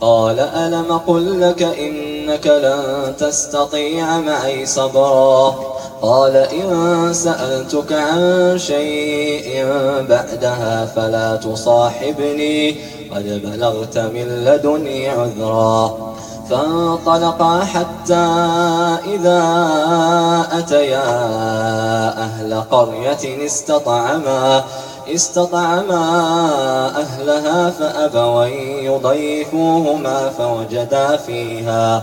قال ألم قل لك إنك لن تستطيع معي صبرا؟ قال إن سألتك عن شيء بعدها فلا تصاحبني قد بلغت من لدني عذرا. فانطلقا حتى إذا أتيا أهل قرية استطعما استطعما أهلها فأبوا يضيفوهما فوجدا فيها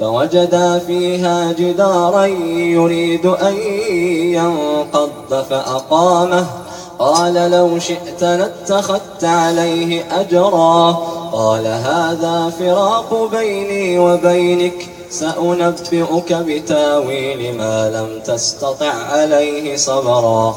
فوجدا فيها جدارا يريد أن ينقض فأقامه. قال لو شئت لاتخذت عليه أجرا. قال هذا فراق بيني وبينك سأنبئك بتأويل ما لم تستطع عليه صبرا.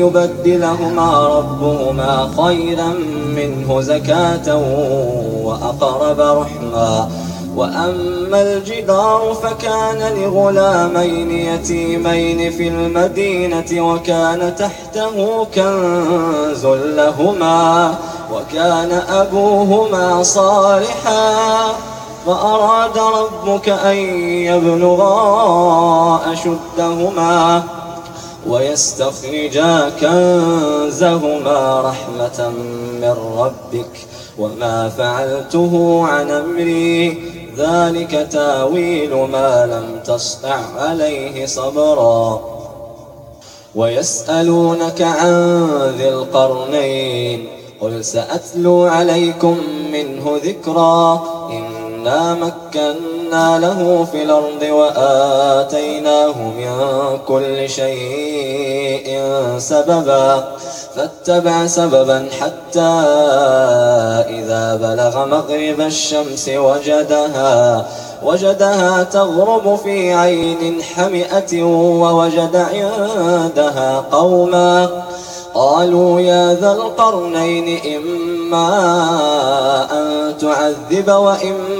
يبدلهما ربهما خيرا منه زكاة وأقرب رحما. وأما الجدار فكان لغلامين يتيمين في المدينة وكان تحته كنز لهما وكان أبوهما صالحا. فأراد ربك أن يبلغا أشدهما ويستخرجا كنزهما رحمة من ربك وما فعلته عن أمري. ذلك تاويل ما لم تصنع عليه صبرا. ويسألونك عن ذي القرنين. قل سأتلو عليكم منه ذكرا. إنا مكنا له في الأرض وآتيناه من كل شيء سببا فاتبع سببا حتى إذا بلغ مغرب الشمس وجدها وجدها تغرب في عين حمئة ووجد عندها قوما قالوا يا ذا القرنين إما أن تعذب وإما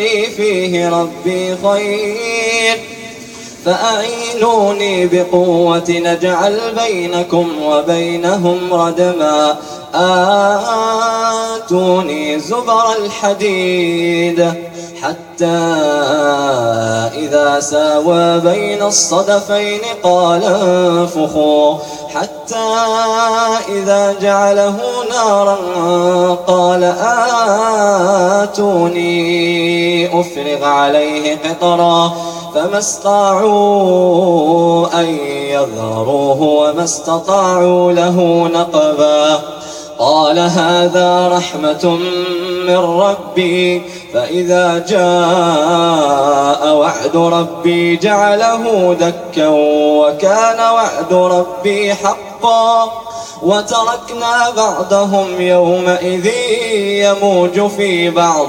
مكني فيه ربي خير. فأعينوني بقوة نجعل بينكم وبينهم ردما. آتوني زبر الحديد حتى إذا ساوى بين الصدفين قال انفخوا. حتى إذا جعله نارا قال آتوني. أفرغ عليه قطرا فما استطاعوا أن يظهروه وما استطاعوا له نقبا قال هذا رحمة من ربي فإذا جاء وعد ربي جعله دكا وكان وعد ربي حقا وتركنا بعضهم يومئذ يموج في بعض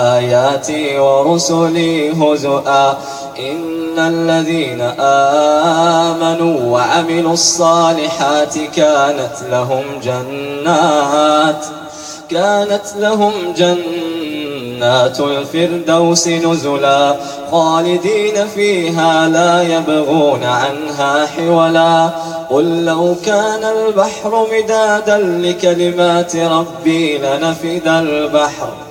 آياتي ورسلي هزؤا. إن الذين آمنوا وعملوا الصالحات كانت لهم جنات كانت لهم جنات الفردوس نزلا. خالدين فيها لا يبغون عنها حولا. قل لو كان البحر مدادا لكلمات ربي لنفد البحر.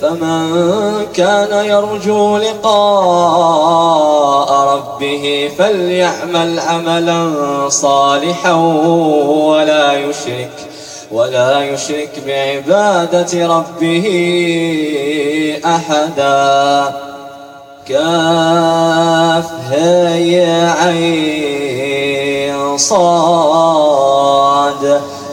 فمن كان يرجو لقاء ربه فليعمل عملا صالحا ولا يشرك ولا يشرك بعبادة ربه أحدا. كاف هي عين صاد.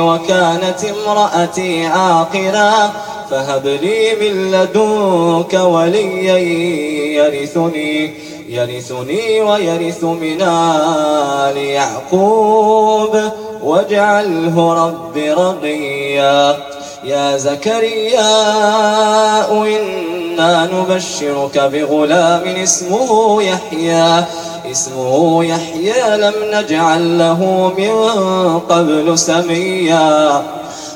وكانت امرأتي عاقرا فهب لي من لدنك وليا يرثني يرثني ويرث من آل يعقوب واجعله رب رضيا يا زكريا إنا نبشرك بغلام اسمه يحيى اسمه يحيى لم نجعل له من قبل سميا.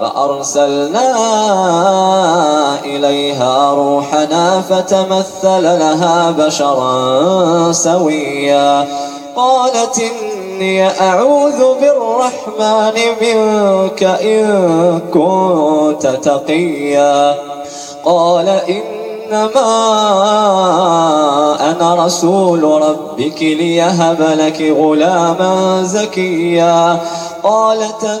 فأرسلنا إليها روحنا فتمثل لها بشرا سويا. قالت إني أعوذ بالرحمن منك إن كنت تقيا. قال إنما أنا رسول ربك ليهب لك غلاما زكيا. قالت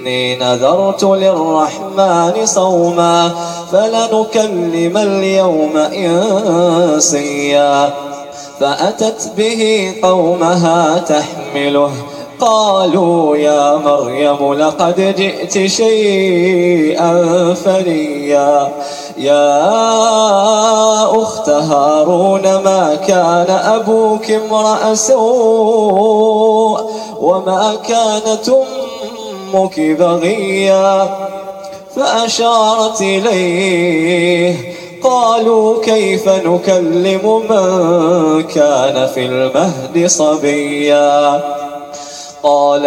إني نذرت للرحمن صوما فلنكلم اليوم إنسيا فأتت به قومها تحمله قالوا يا مريم لقد جئت شيئا فريا يا أخت هارون ما كان أبوك امرأ سوء وما كانت بغيا فأشارت إليه. قالوا كيف نكلم من كان في المهد صبيا؟ قال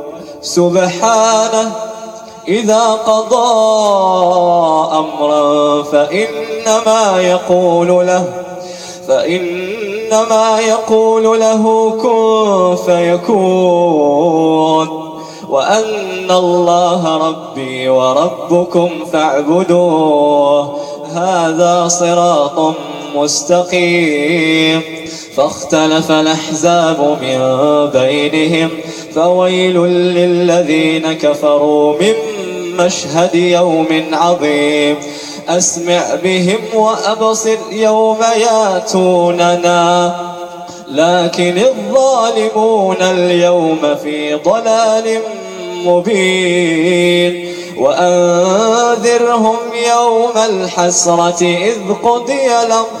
سبحانه إذا قضى أمرا فإنما يقول له فإنما يقول له كن فيكون. وأن الله ربي وربكم فاعبدوه هذا صراط مستقيم. فاختلف الأحزاب من بينهم فويل للذين كفروا من مشهد يوم عظيم. أسمع بهم وأبصر يوم ياتوننا. لكن الظالمون اليوم في ضلال مبين. وأنذرهم يوم الحسرة إذ قضي الأمر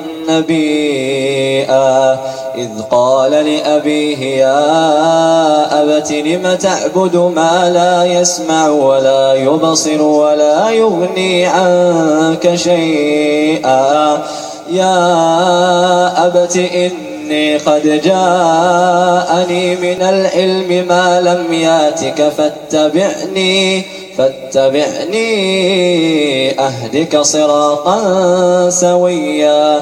نبيئا إذ قال لأبيه يا أبت لم تعبد ما لا يسمع ولا يبصر ولا يغني عنك شيئا. يا أبت إني قد جاءني من العلم ما لم ياتك فاتبعني فاتبعني أهدك صراطا سويا.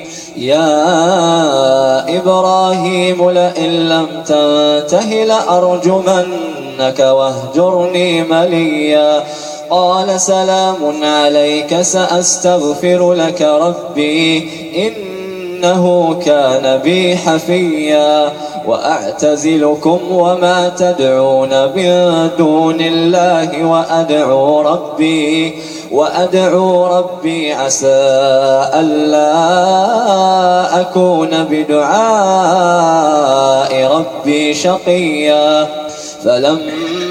يا إبراهيم لئن لم تنته لأرجمنك واهجرني مليا. قال سلام عليك سأستغفر لك ربي إنه كان بي حفيا. وأعتزلكم وما تدعون من دون الله وأدعو ربي. وأدعو ربي عسى ألا أكون بدعاء ربي شقيا. فلما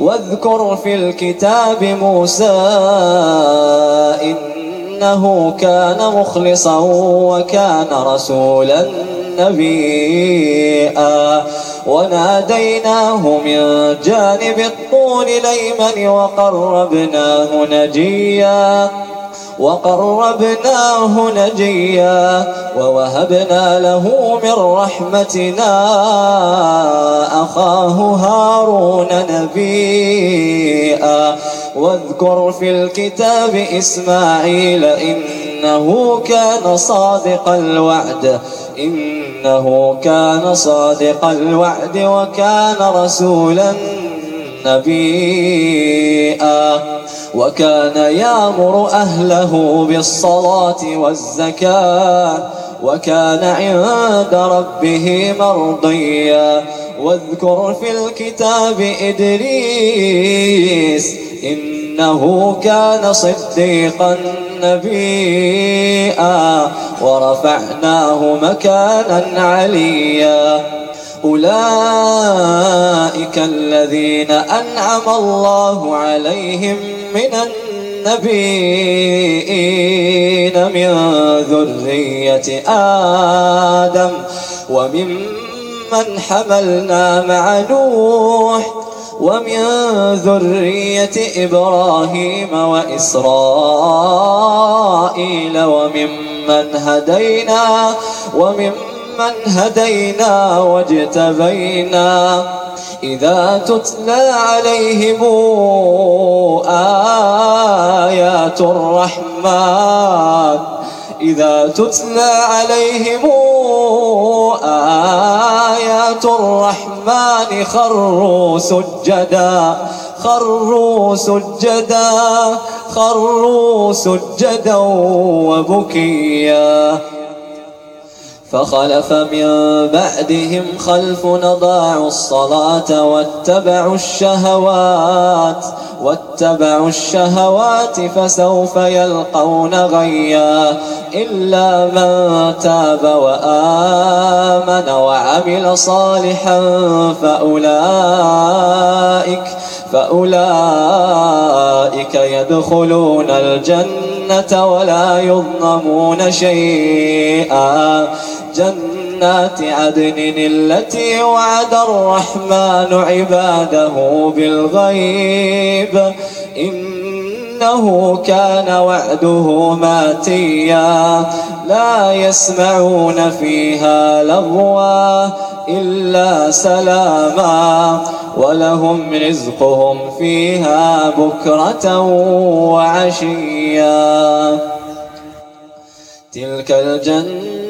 واذكر في الكتاب موسى إنه كان مخلصا وكان رسولا نبيئا وناديناه من جانب الطول ليمن وقربناه نجيا. وقربناه نجيا ووهبنا له من رحمتنا أخاه هارون نبيئا واذكر في الكتاب إسماعيل إنه كان صادق الوعد إنه كان صادق الوعد وكان رسولا نبيئا وكان يامر أهله بالصلاة والزكاة وكان عند ربه مرضيا. واذكر في الكتاب إدريس إنه كان صديقا نبيئا ورفعناه مكانا عليا. أولئك الذين أنعم الله عليهم من النبيين من ذرية آدم وممن حملنا مع نوح ومن ذرية إبراهيم وإسرائيل وممن هدينا وممن هدينا واجتبينا إذا تتلى عليهم آيات الرحمن إذا تتلى عليهم آيات الرحمن خروا سجدا خروا سجدا خروا سجدا وبكيا. فخلف من بعدهم خلف نضاعوا الصلاة واتبعوا الشهوات واتبعوا الشهوات فسوف يلقون غيا. إلا من تاب وآمن وعمل صالحا فأولئك فأولئك يدخلون الجنة ولا يظلمون شيئا. جنات عدن التي وعد الرحمن عباده بالغيب. إنه كان وعده ماتيا. لا يسمعون فيها لغوا إلا سلاما. ولهم رزقهم فيها بكرة وعشيا. تلك الجنة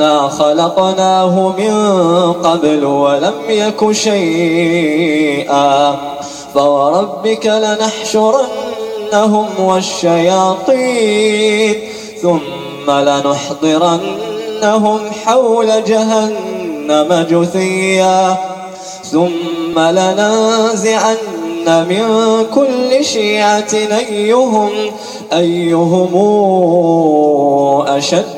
أنا خلقناه من قبل لم يك شيئا. فوربك لنحشرنهم والشياطين ثم لنحضرنهم حول جهنم جثيا. ثم لننزعن من كل شيعة أيهم أيهم أشد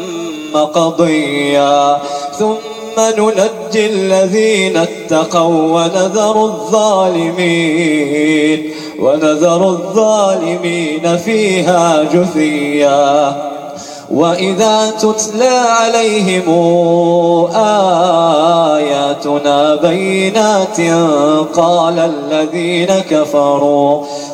مقضيا. ثم ننجي الذين اتقوا ونذر الظالمين ونذر الظالمين فيها جثيا. وإذا تتلى عليهم آياتنا بينات قال الذين كفروا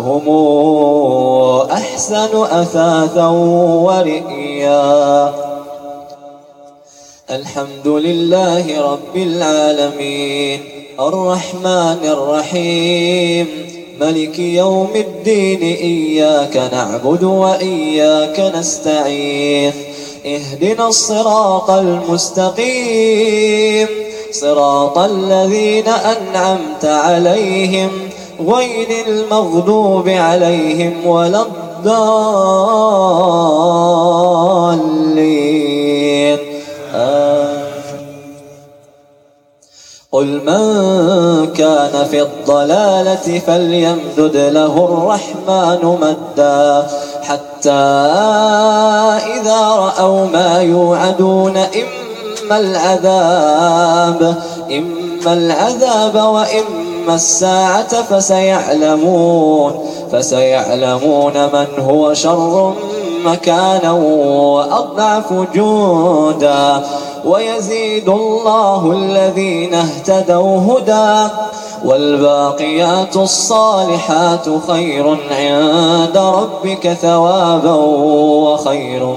هم أحسن أثاثا ورئيا. الحمد لله رب العالمين. الرحمن الرحيم. ملك يوم الدين. إياك نعبد وإياك نستعين. اهدنا الصراط المستقيم. صراط الذين أنعمت عليهم غير المغضوب عليهم ولا الضالين. قل من كان في الضلالة فليمدد له الرحمن مدا حتى إذا رأوا ما يوعدون إما العذاب إما العذاب وإما الساعة فسيعلمون فسيعلمون من هو شر مكانا وأضعف جودا ويزيد الله الذين اهتدوا هدى والباقيات الصالحات خير عند ربك ثوابا وخير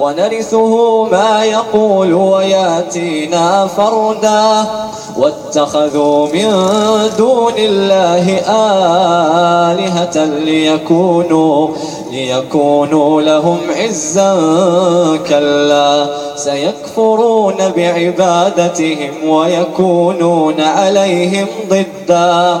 ونرثه ما يقول وياتينا فردا. واتخذوا من دون الله آلهة ليكونوا ليكونوا لهم عزا كلا. سيكفرون بعبادتهم ويكونون عليهم ضدا.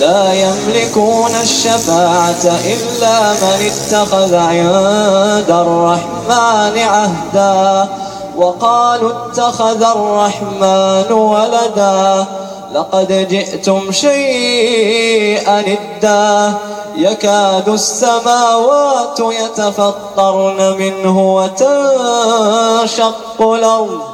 لا يملكون الشفاعة إلا من اتخذ عند الرحمن عهدا وقالوا اتخذ الرحمن ولدا لقد جئتم شيئا ادا يكاد السماوات يتفطرن منه وتنشق الأرض.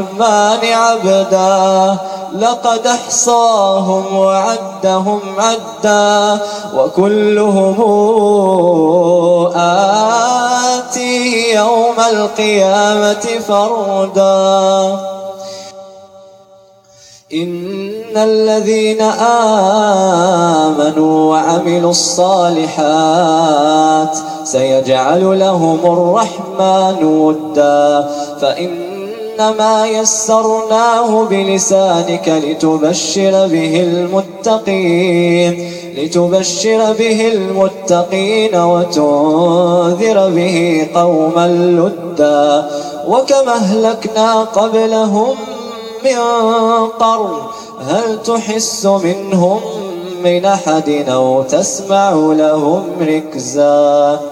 الرحمن عبدا لقد أحصاهم وعدهم عدا وكلهم آتي يوم القيامة فردا. إن الذين آمنوا وعملوا الصالحات سيجعل لهم الرحمن ودا فإنما يسرناه بلسانك لتبشر به المتقين لتبشر به المتقين وتنذر به قوما لدا. وكما أهلكنا قبلهم من قرن هل تحس منهم من أحد أو تسمع لهم ركزا؟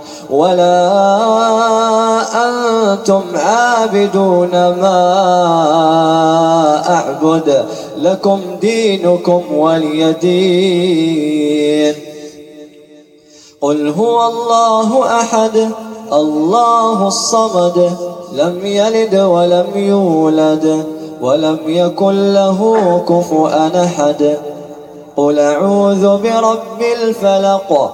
ولا أنتم عابدون ما أعبد لكم دينكم ولي دين. قل هو الله أحد الله الصمد لم يلد ولم يولد ولم يكن له كفؤا أحد. قل أعوذ برب الفلق